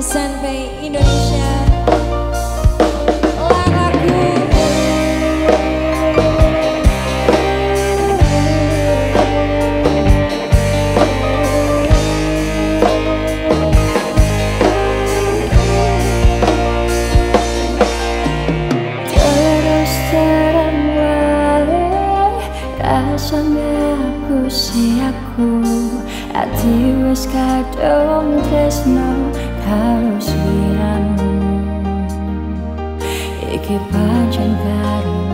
SNP Indonesia. Terus terang wae rasanya Ati wis kadung tresno karo sliramu Iki pancen karo